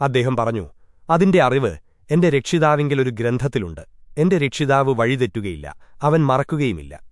അദ്ദേഹം പറഞ്ഞു അതിന്റെ അറിവ് എന്റെ രക്ഷിതാവിങ്കലൊരു ഗ്രന്ഥത്തിലുണ്ട്. എന്റെ രക്ഷിതാവ് വഴിതെറ്റുകയില്ല. അവൻ മറക്കുകയുമില്ല.